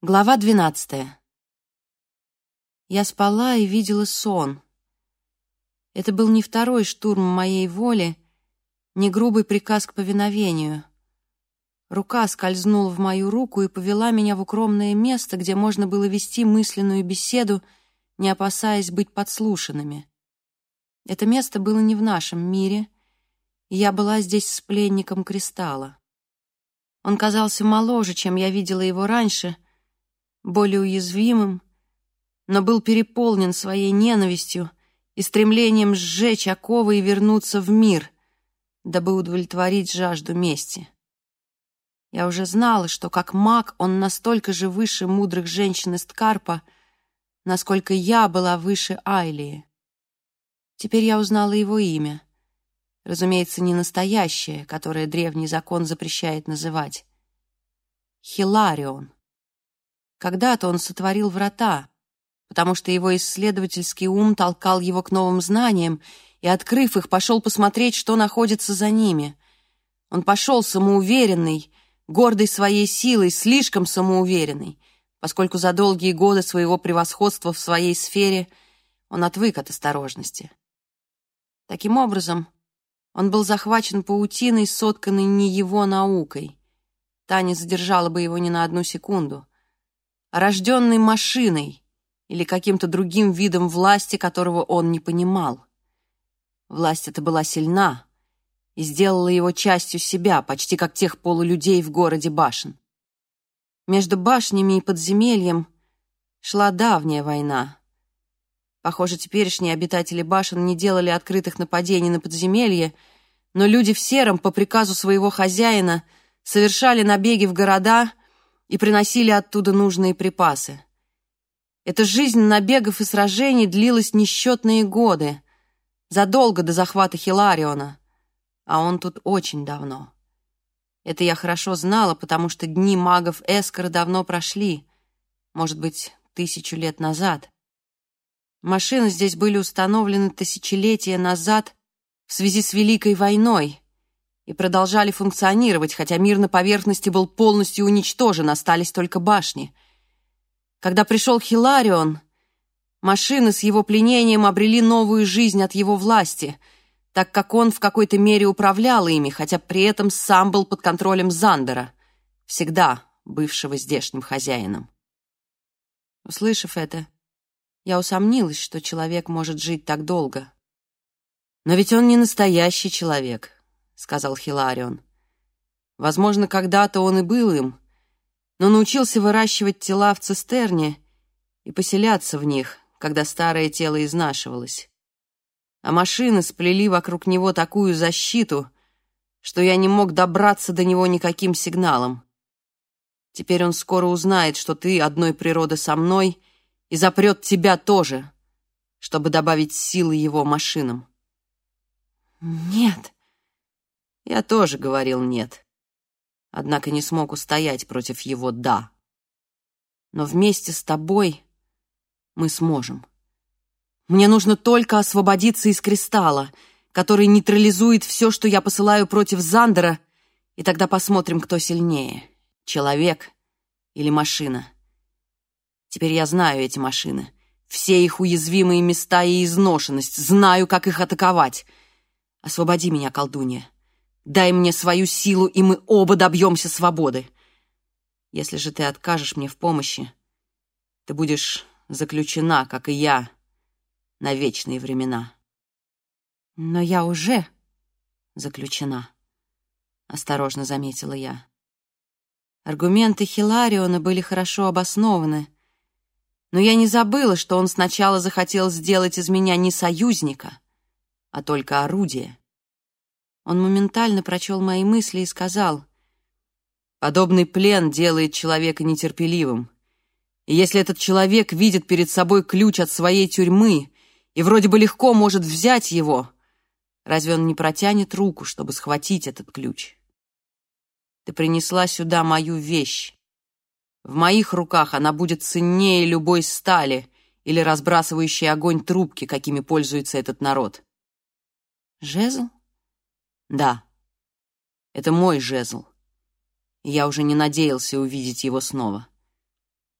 Глава двенадцатая. Я спала и видела сон. Это был не второй штурм моей воли, не грубый приказ к повиновению. Рука скользнула в мою руку и повела меня в укромное место, где можно было вести мысленную беседу, не опасаясь быть подслушанными. Это место было не в нашем мире, и я была здесь с пленником кристалла. Он казался моложе, чем я видела его раньше — более уязвимым, но был переполнен своей ненавистью и стремлением сжечь оковы и вернуться в мир, дабы удовлетворить жажду мести. Я уже знала, что как маг он настолько же выше мудрых женщин из Ткарпа, насколько я была выше Айлии. Теперь я узнала его имя. Разумеется, не настоящее, которое древний закон запрещает называть. Хиларион. Когда-то он сотворил врата, потому что его исследовательский ум толкал его к новым знаниям и, открыв их, пошел посмотреть, что находится за ними. Он пошел самоуверенный, гордый своей силой, слишком самоуверенный, поскольку за долгие годы своего превосходства в своей сфере он отвык от осторожности. Таким образом, он был захвачен паутиной, сотканной не его наукой. Таня задержала бы его ни на одну секунду рожденный машиной или каким-то другим видом власти, которого он не понимал. Власть эта была сильна и сделала его частью себя, почти как тех полулюдей в городе башен. Между башнями и подземельем шла давняя война. Похоже, теперешние обитатели башен не делали открытых нападений на подземелье, но люди в сером по приказу своего хозяина совершали набеги в города и приносили оттуда нужные припасы. Эта жизнь набегов и сражений длилась несчетные годы, задолго до захвата Хилариона, а он тут очень давно. Это я хорошо знала, потому что дни магов Эскора давно прошли, может быть, тысячу лет назад. Машины здесь были установлены тысячелетия назад в связи с Великой войной — и продолжали функционировать, хотя мир на поверхности был полностью уничтожен, остались только башни. Когда пришел Хиларион, машины с его пленением обрели новую жизнь от его власти, так как он в какой-то мере управлял ими, хотя при этом сам был под контролем Зандера, всегда бывшего здешним хозяином. Услышав это, я усомнилась, что человек может жить так долго. Но ведь он не настоящий человек сказал Хиларион. Возможно, когда-то он и был им, но научился выращивать тела в цистерне и поселяться в них, когда старое тело изнашивалось. А машины сплели вокруг него такую защиту, что я не мог добраться до него никаким сигналом. Теперь он скоро узнает, что ты одной природы со мной и запрет тебя тоже, чтобы добавить силы его машинам. «Нет!» Я тоже говорил «нет». Однако не смог устоять против его «да». Но вместе с тобой мы сможем. Мне нужно только освободиться из кристалла, который нейтрализует все, что я посылаю против Зандера, и тогда посмотрим, кто сильнее — человек или машина. Теперь я знаю эти машины, все их уязвимые места и изношенность, знаю, как их атаковать. Освободи меня, колдунья. Дай мне свою силу, и мы оба добьемся свободы. Если же ты откажешь мне в помощи, ты будешь заключена, как и я, на вечные времена. Но я уже заключена, — осторожно заметила я. Аргументы Хилариона были хорошо обоснованы, но я не забыла, что он сначала захотел сделать из меня не союзника, а только орудие. Он моментально прочел мои мысли и сказал, «Подобный плен делает человека нетерпеливым. И если этот человек видит перед собой ключ от своей тюрьмы и вроде бы легко может взять его, разве он не протянет руку, чтобы схватить этот ключ? Ты принесла сюда мою вещь. В моих руках она будет ценнее любой стали или разбрасывающей огонь трубки, какими пользуется этот народ». «Жезл?» Да, это мой жезл. Я уже не надеялся увидеть его снова.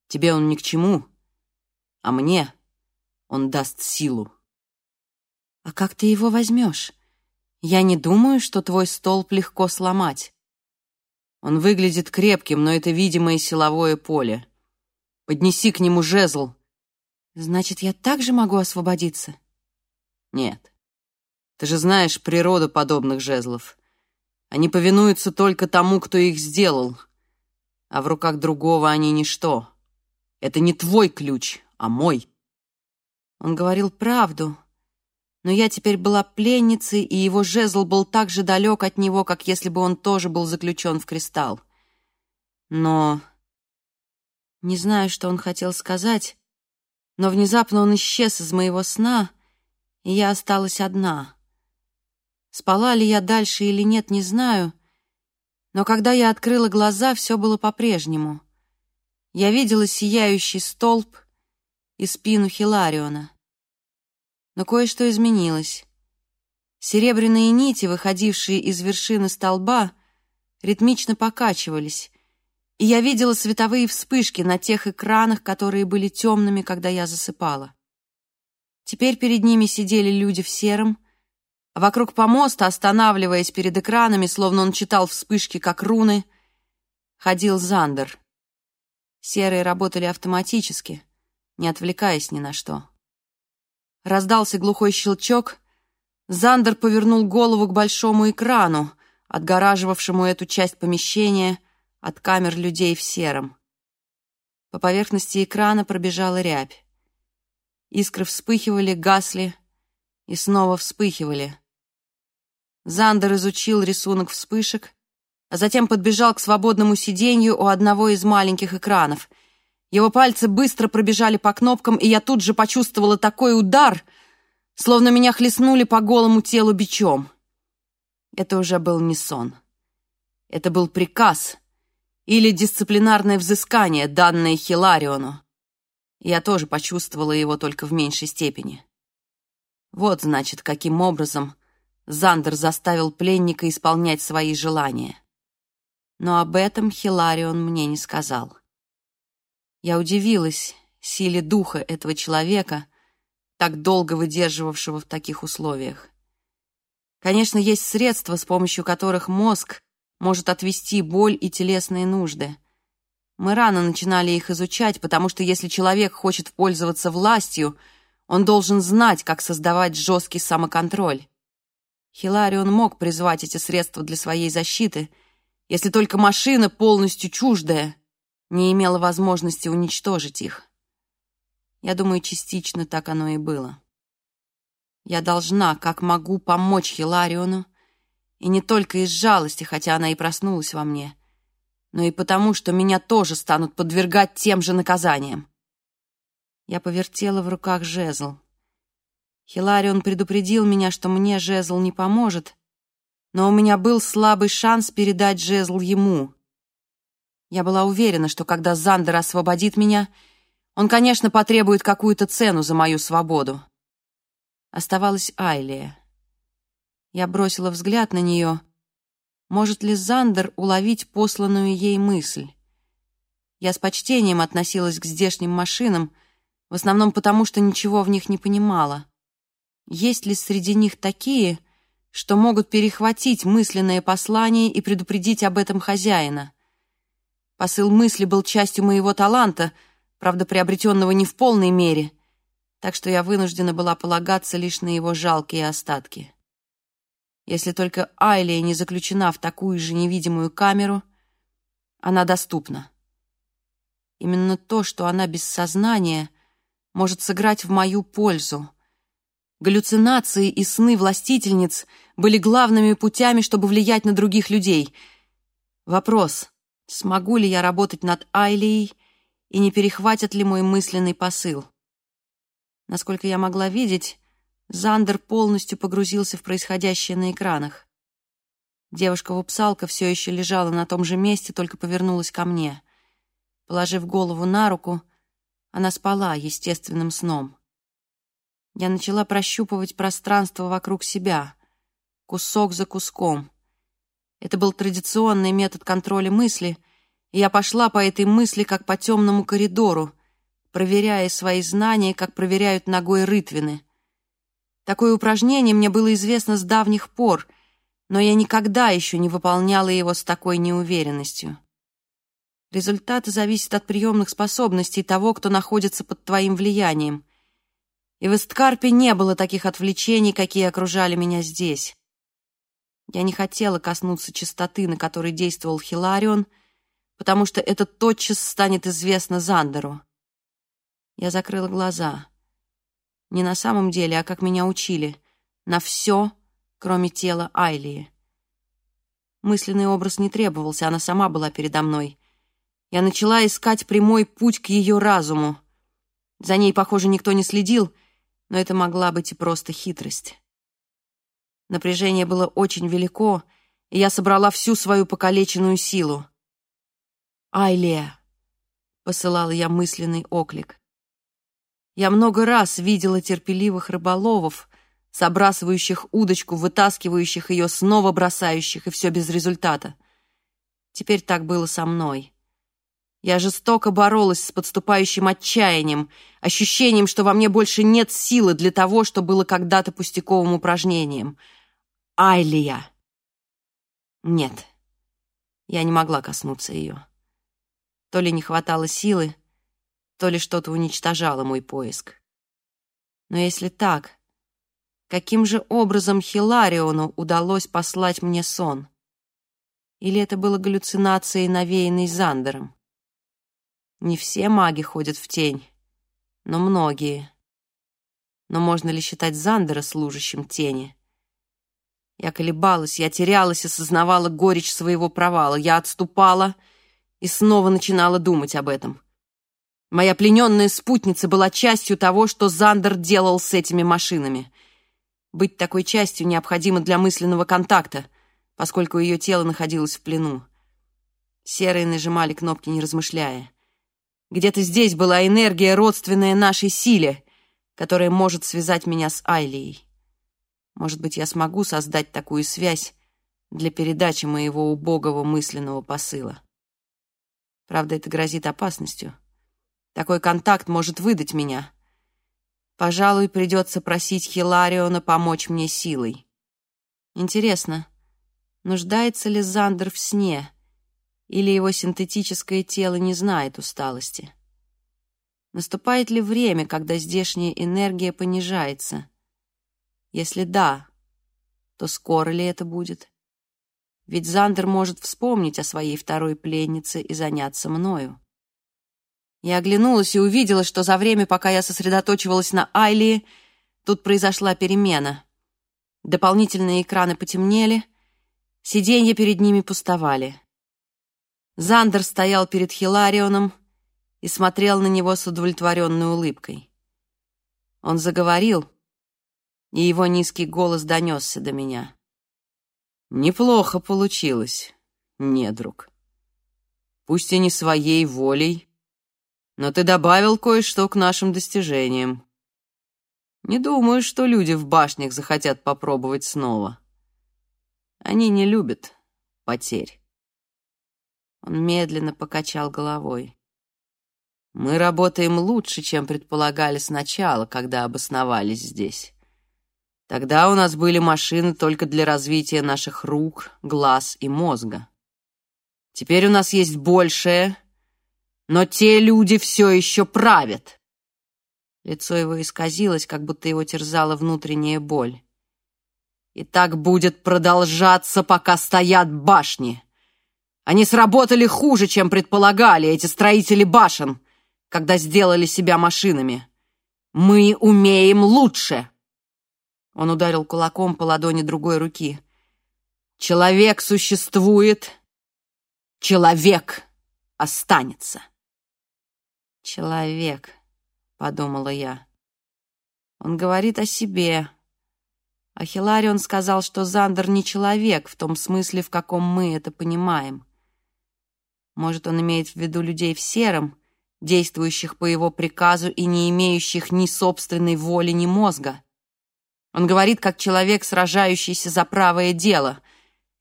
Тебе он ни к чему, а мне он даст силу. А как ты его возьмешь? Я не думаю, что твой столб легко сломать. Он выглядит крепким, но это видимое силовое поле. Поднеси к нему жезл. Значит, я также могу освободиться? Нет. Ты же знаешь природу подобных жезлов. Они повинуются только тому, кто их сделал, а в руках другого они ничто. Это не твой ключ, а мой. Он говорил правду, но я теперь была пленницей, и его жезл был так же далек от него, как если бы он тоже был заключен в кристалл. Но... Не знаю, что он хотел сказать, но внезапно он исчез из моего сна, и я осталась одна. Спала ли я дальше или нет, не знаю, но когда я открыла глаза, все было по-прежнему. Я видела сияющий столб и спину Хилариона. Но кое-что изменилось. Серебряные нити, выходившие из вершины столба, ритмично покачивались, и я видела световые вспышки на тех экранах, которые были темными, когда я засыпала. Теперь перед ними сидели люди в сером, Вокруг помоста, останавливаясь перед экранами, словно он читал вспышки, как руны, ходил Зандер. Серые работали автоматически, не отвлекаясь ни на что. Раздался глухой щелчок. Зандер повернул голову к большому экрану, отгораживавшему эту часть помещения от камер людей в сером. По поверхности экрана пробежала рябь. Искры вспыхивали, гасли и снова вспыхивали. Зандер изучил рисунок вспышек, а затем подбежал к свободному сиденью у одного из маленьких экранов. Его пальцы быстро пробежали по кнопкам, и я тут же почувствовала такой удар, словно меня хлестнули по голому телу бичом. Это уже был не сон. Это был приказ или дисциплинарное взыскание, данное Хилариону. Я тоже почувствовала его только в меньшей степени. Вот, значит, каким образом Зандер заставил пленника исполнять свои желания. Но об этом Хиларион мне не сказал. Я удивилась силе духа этого человека, так долго выдерживавшего в таких условиях. Конечно, есть средства, с помощью которых мозг может отвести боль и телесные нужды. Мы рано начинали их изучать, потому что если человек хочет пользоваться властью, он должен знать, как создавать жесткий самоконтроль. Хиларион мог призвать эти средства для своей защиты, если только машина, полностью чуждая, не имела возможности уничтожить их. Я думаю, частично так оно и было. Я должна, как могу, помочь Хилариону, и не только из жалости, хотя она и проснулась во мне, но и потому, что меня тоже станут подвергать тем же наказаниям. Я повертела в руках жезл — Хиларион предупредил меня, что мне жезл не поможет, но у меня был слабый шанс передать жезл ему. Я была уверена, что когда Зандер освободит меня, он, конечно, потребует какую-то цену за мою свободу. Оставалась Айлия. Я бросила взгляд на нее. Может ли Зандер уловить посланную ей мысль? Я с почтением относилась к здешним машинам, в основном потому, что ничего в них не понимала есть ли среди них такие, что могут перехватить мысленное послание и предупредить об этом хозяина. Посыл мысли был частью моего таланта, правда, приобретенного не в полной мере, так что я вынуждена была полагаться лишь на его жалкие остатки. Если только Айлия не заключена в такую же невидимую камеру, она доступна. Именно то, что она без сознания, может сыграть в мою пользу — Галлюцинации и сны властительниц были главными путями, чтобы влиять на других людей. Вопрос, смогу ли я работать над Айлией и не перехватят ли мой мысленный посыл? Насколько я могла видеть, Зандер полностью погрузился в происходящее на экранах. Девушка-вупсалка все еще лежала на том же месте, только повернулась ко мне. Положив голову на руку, она спала естественным сном. Я начала прощупывать пространство вокруг себя, кусок за куском. Это был традиционный метод контроля мысли, и я пошла по этой мысли как по темному коридору, проверяя свои знания, как проверяют ногой рытвины. Такое упражнение мне было известно с давних пор, но я никогда еще не выполняла его с такой неуверенностью. Результаты зависят от приемных способностей того, кто находится под твоим влиянием — и в Исткарпе не было таких отвлечений, какие окружали меня здесь. Я не хотела коснуться чистоты, на которой действовал Хиларион, потому что это тотчас станет известно Зандеру. Я закрыла глаза. Не на самом деле, а как меня учили. На все, кроме тела Айлии. Мысленный образ не требовался, она сама была передо мной. Я начала искать прямой путь к ее разуму. За ней, похоже, никто не следил — но это могла быть и просто хитрость. Напряжение было очень велико, и я собрала всю свою покалеченную силу. «Айлия!» — посылала я мысленный оклик. Я много раз видела терпеливых рыболовов, собрасывающих удочку, вытаскивающих ее, снова бросающих, и все без результата. Теперь так было со мной. Я жестоко боролась с подступающим отчаянием, ощущением, что во мне больше нет силы для того, что было когда-то пустяковым упражнением. Айлия. Нет, я не могла коснуться ее. То ли не хватало силы, то ли что-то уничтожало мой поиск. Но если так, каким же образом Хилариону удалось послать мне сон? Или это было галлюцинацией, навеянной Зандером? Не все маги ходят в тень, но многие. Но можно ли считать Зандера служащим тени? Я колебалась, я терялась и сознавала горечь своего провала. Я отступала и снова начинала думать об этом. Моя плененная спутница была частью того, что Зандер делал с этими машинами. Быть такой частью необходимо для мысленного контакта, поскольку ее тело находилось в плену. Серые нажимали кнопки, не размышляя. Где-то здесь была энергия, родственная нашей силе, которая может связать меня с Айлией. Может быть, я смогу создать такую связь для передачи моего убогого мысленного посыла. Правда, это грозит опасностью. Такой контакт может выдать меня. Пожалуй, придется просить Хилариона помочь мне силой. Интересно, нуждается ли Зандер в сне?» Или его синтетическое тело не знает усталости? Наступает ли время, когда здешняя энергия понижается? Если да, то скоро ли это будет? Ведь Зандер может вспомнить о своей второй пленнице и заняться мною. Я оглянулась и увидела, что за время, пока я сосредоточивалась на Айли, тут произошла перемена. Дополнительные экраны потемнели, сиденья перед ними пустовали. Зандер стоял перед Хиларионом и смотрел на него с удовлетворенной улыбкой. Он заговорил, и его низкий голос донесся до меня. «Неплохо получилось, недруг. Пусть и не своей волей, но ты добавил кое-что к нашим достижениям. Не думаю, что люди в башнях захотят попробовать снова. Они не любят потерь». Он медленно покачал головой. «Мы работаем лучше, чем предполагали сначала, когда обосновались здесь. Тогда у нас были машины только для развития наших рук, глаз и мозга. Теперь у нас есть большее, но те люди все еще правят». Лицо его исказилось, как будто его терзала внутренняя боль. «И так будет продолжаться, пока стоят башни!» Они сработали хуже, чем предполагали эти строители башен, когда сделали себя машинами. Мы умеем лучше!» Он ударил кулаком по ладони другой руки. «Человек существует. Человек останется». «Человек», — подумала я. «Он говорит о себе». А Хиларион сказал, что Зандер не человек в том смысле, в каком мы это понимаем. Может, он имеет в виду людей в сером, действующих по его приказу и не имеющих ни собственной воли, ни мозга. Он говорит, как человек, сражающийся за правое дело,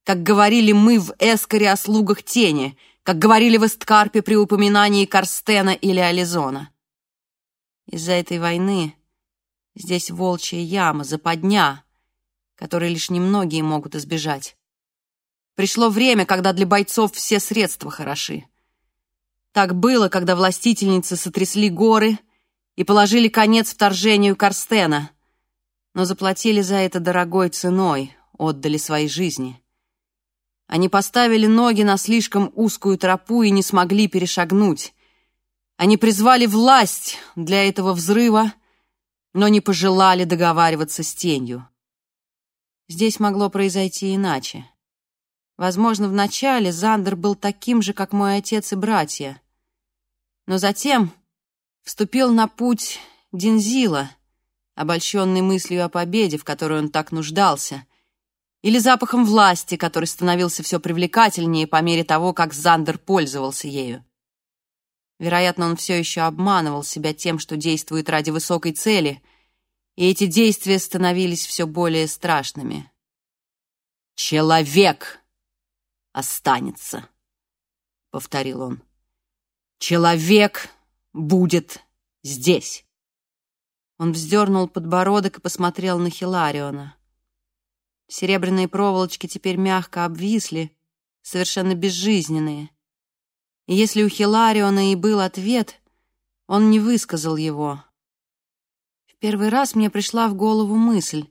как говорили мы в Эскаре о слугах тени, как говорили в Эсткарпе при упоминании Карстена или Ализона. Из-за этой войны здесь волчья яма, западня, которой лишь немногие могут избежать. Пришло время, когда для бойцов все средства хороши. Так было, когда властительницы сотрясли горы и положили конец вторжению Карстена, но заплатили за это дорогой ценой, отдали свои жизни. Они поставили ноги на слишком узкую тропу и не смогли перешагнуть. Они призвали власть для этого взрыва, но не пожелали договариваться с тенью. Здесь могло произойти иначе. Возможно, вначале Зандер был таким же, как мой отец и братья. Но затем вступил на путь Дензила, обольщенный мыслью о победе, в которой он так нуждался, или запахом власти, который становился все привлекательнее по мере того, как Зандер пользовался ею. Вероятно, он все еще обманывал себя тем, что действует ради высокой цели, и эти действия становились все более страшными. «Человек!» останется», — повторил он. «Человек будет здесь». Он вздернул подбородок и посмотрел на Хилариона. Серебряные проволочки теперь мягко обвисли, совершенно безжизненные. И если у Хилариона и был ответ, он не высказал его. В первый раз мне пришла в голову мысль,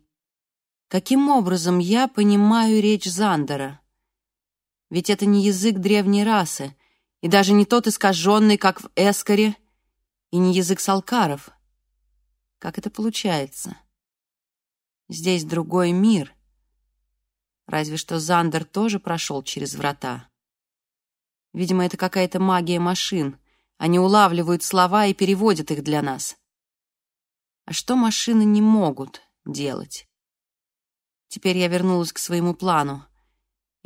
каким образом я понимаю речь Зандера. Ведь это не язык древней расы, и даже не тот искаженный, как в Эскоре, и не язык салкаров. Как это получается? Здесь другой мир. Разве что Зандер тоже прошел через врата. Видимо, это какая-то магия машин. Они улавливают слова и переводят их для нас. А что машины не могут делать? Теперь я вернулась к своему плану.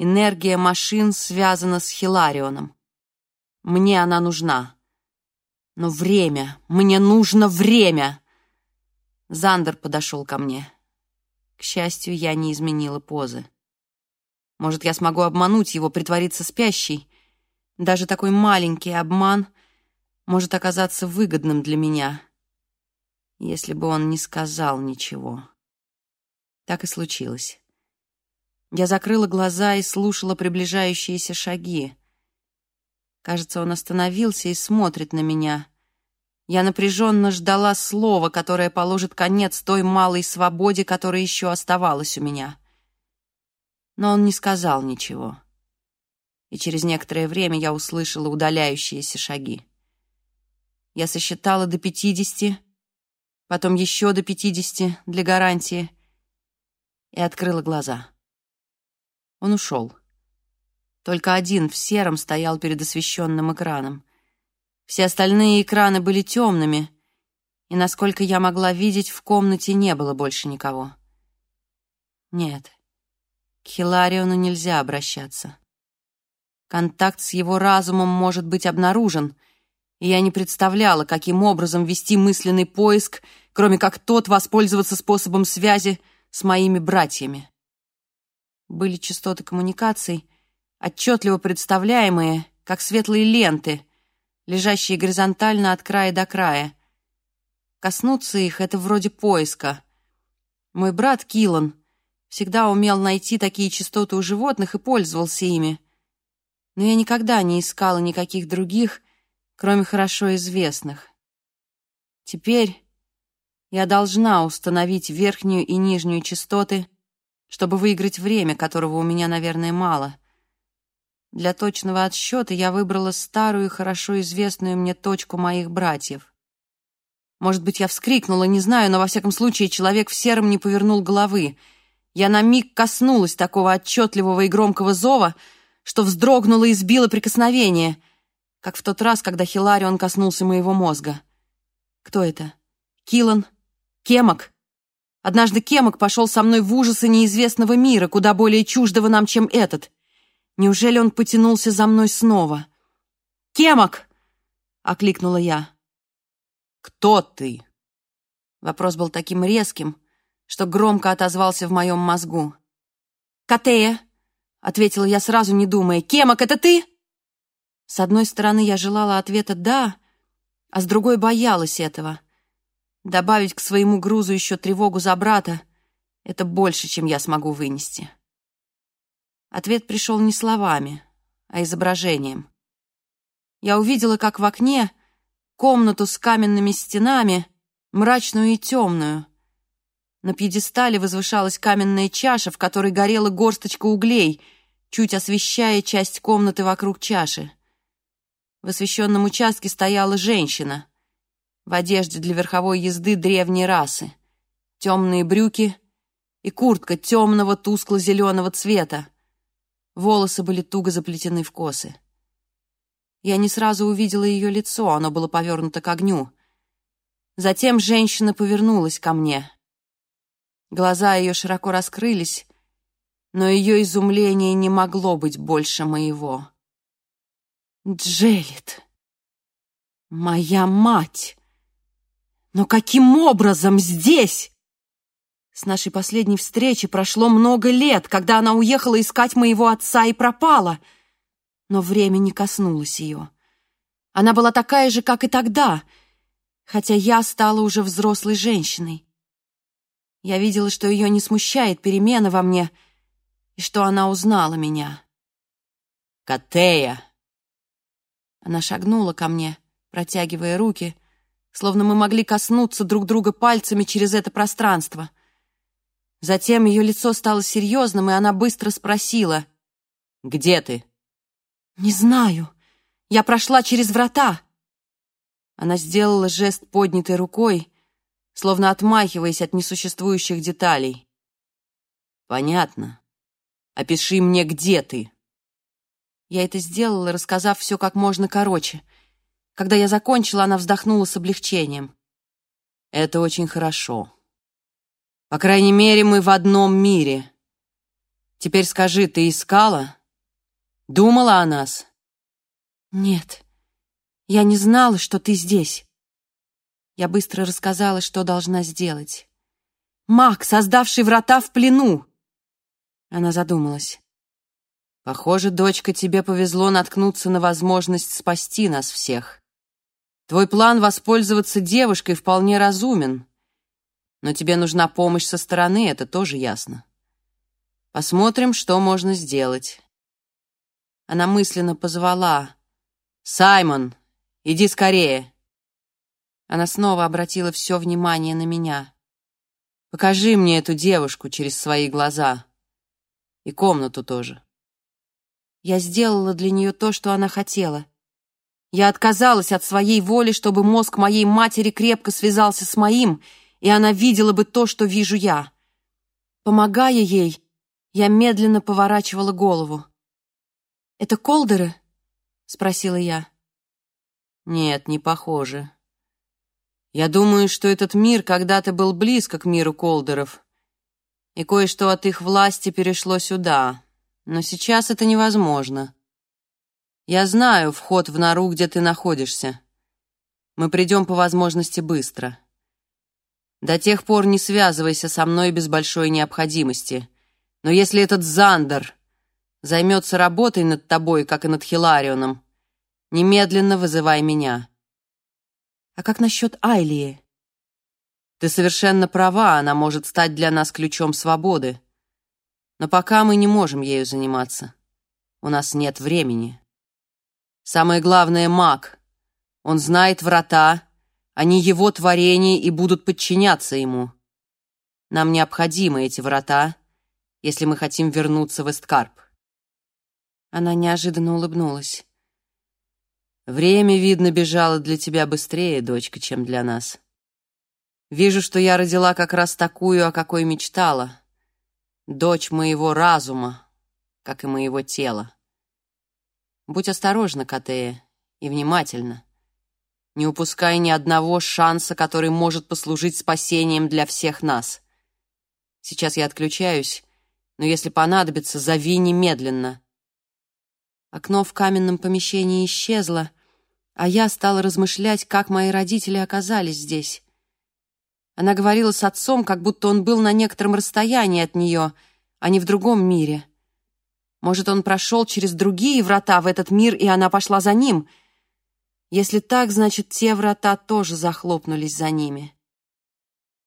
Энергия машин связана с Хиларионом. Мне она нужна. Но время, мне нужно время!» Зандер подошел ко мне. К счастью, я не изменила позы. Может, я смогу обмануть его, притвориться спящей? Даже такой маленький обман может оказаться выгодным для меня, если бы он не сказал ничего. Так и случилось. Я закрыла глаза и слушала приближающиеся шаги. Кажется, он остановился и смотрит на меня. Я напряженно ждала слова, которое положит конец той малой свободе, которая еще оставалась у меня. Но он не сказал ничего. И через некоторое время я услышала удаляющиеся шаги. Я сосчитала до пятидесяти, потом еще до пятидесяти для гарантии и открыла глаза. Он ушел. Только один в сером стоял перед освещенным экраном. Все остальные экраны были темными, и, насколько я могла видеть, в комнате не было больше никого. Нет, к Хилариону нельзя обращаться. Контакт с его разумом может быть обнаружен, и я не представляла, каким образом вести мысленный поиск, кроме как тот воспользоваться способом связи с моими братьями были частоты коммуникаций, отчетливо представляемые, как светлые ленты, лежащие горизонтально от края до края. Коснуться их — это вроде поиска. Мой брат Килан всегда умел найти такие частоты у животных и пользовался ими. Но я никогда не искала никаких других, кроме хорошо известных. Теперь я должна установить верхнюю и нижнюю частоты — чтобы выиграть время, которого у меня, наверное, мало. Для точного отсчета я выбрала старую и хорошо известную мне точку моих братьев. Может быть, я вскрикнула, не знаю, но во всяком случае человек в сером не повернул головы. Я на миг коснулась такого отчетливого и громкого зова, что вздрогнула и сбила прикосновение, как в тот раз, когда Хиларион коснулся моего мозга. Кто это? Килан? Кемок? Однажды Кемок пошел со мной в ужасы неизвестного мира, куда более чуждого нам, чем этот. Неужели он потянулся за мной снова? «Кемок!» — окликнула я. «Кто ты?» Вопрос был таким резким, что громко отозвался в моем мозгу. «Катея!» — ответила я сразу, не думая. «Кемок, это ты?» С одной стороны, я желала ответа «да», а с другой боялась этого — Добавить к своему грузу еще тревогу за брата — это больше, чем я смогу вынести. Ответ пришел не словами, а изображением. Я увидела, как в окне комнату с каменными стенами, мрачную и темную. На пьедестале возвышалась каменная чаша, в которой горела горсточка углей, чуть освещая часть комнаты вокруг чаши. В освещенном участке стояла женщина — в одежде для верховой езды древней расы. Темные брюки и куртка темного тускло-зеленого цвета. Волосы были туго заплетены в косы. Я не сразу увидела ее лицо, оно было повернуто к огню. Затем женщина повернулась ко мне. Глаза ее широко раскрылись, но ее изумление не могло быть больше моего. «Джелит! Моя мать!» Но каким образом здесь? С нашей последней встречи прошло много лет, когда она уехала искать моего отца и пропала. Но время не коснулось ее. Она была такая же, как и тогда, хотя я стала уже взрослой женщиной. Я видела, что ее не смущает перемена во мне и что она узнала меня. «Катея!» Она шагнула ко мне, протягивая руки, словно мы могли коснуться друг друга пальцами через это пространство. Затем ее лицо стало серьезным, и она быстро спросила. «Где ты?» «Не знаю. Я прошла через врата». Она сделала жест поднятой рукой, словно отмахиваясь от несуществующих деталей. «Понятно. Опиши мне, где ты». Я это сделала, рассказав все как можно короче — когда я закончила, она вздохнула с облегчением. «Это очень хорошо. По крайней мере, мы в одном мире. Теперь скажи, ты искала? Думала о нас?» «Нет, я не знала, что ты здесь». Я быстро рассказала, что должна сделать. «Маг, создавший врата в плену!» Она задумалась. «Похоже, дочка, тебе повезло наткнуться на возможность спасти нас всех. Твой план воспользоваться девушкой вполне разумен, но тебе нужна помощь со стороны, это тоже ясно. Посмотрим, что можно сделать. Она мысленно позвала. «Саймон, иди скорее!» Она снова обратила все внимание на меня. «Покажи мне эту девушку через свои глаза. И комнату тоже». Я сделала для нее то, что она хотела. Я отказалась от своей воли, чтобы мозг моей матери крепко связался с моим, и она видела бы то, что вижу я. Помогая ей, я медленно поворачивала голову. «Это колдеры?» — спросила я. «Нет, не похоже. Я думаю, что этот мир когда-то был близко к миру колдеров, и кое-что от их власти перешло сюда, но сейчас это невозможно». Я знаю вход в нору, где ты находишься. Мы придем по возможности быстро. До тех пор не связывайся со мной без большой необходимости. Но если этот Зандер займется работой над тобой, как и над Хиларионом, немедленно вызывай меня. А как насчет Айлии? Ты совершенно права, она может стать для нас ключом свободы. Но пока мы не можем ею заниматься. У нас нет времени. Самое главное — маг. Он знает врата, они его творение и будут подчиняться ему. Нам необходимы эти врата, если мы хотим вернуться в Эсткарп». Она неожиданно улыбнулась. «Время, видно, бежало для тебя быстрее, дочка, чем для нас. Вижу, что я родила как раз такую, о какой мечтала. Дочь моего разума, как и моего тела». Будь осторожна, Катея, и внимательно, Не упускай ни одного шанса, который может послужить спасением для всех нас. Сейчас я отключаюсь, но если понадобится, зови немедленно. Окно в каменном помещении исчезло, а я стала размышлять, как мои родители оказались здесь. Она говорила с отцом, как будто он был на некотором расстоянии от нее, а не в другом мире. — может, он прошел через другие врата в этот мир, и она пошла за ним? Если так, значит, те врата тоже захлопнулись за ними.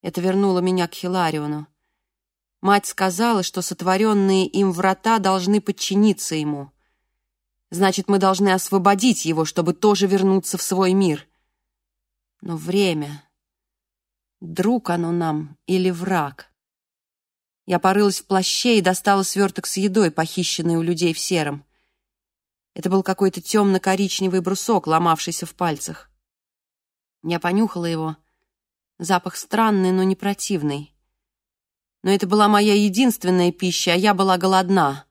Это вернуло меня к Хилариону. Мать сказала, что сотворенные им врата должны подчиниться ему. Значит, мы должны освободить его, чтобы тоже вернуться в свой мир. Но время... Друг оно нам или враг? Я порылась в плаще и достала сверток с едой, похищенный у людей в сером. Это был какой-то темно-коричневый брусок, ломавшийся в пальцах. Я понюхала его. Запах странный, но не противный. Но это была моя единственная пища, а я была голодна,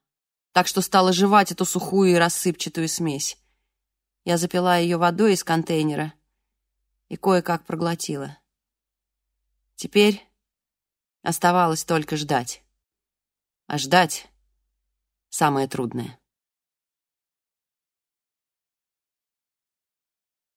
так что стала жевать эту сухую и рассыпчатую смесь. Я запила ее водой из контейнера и кое-как проглотила. Теперь Оставалось только ждать. А ждать — самое трудное.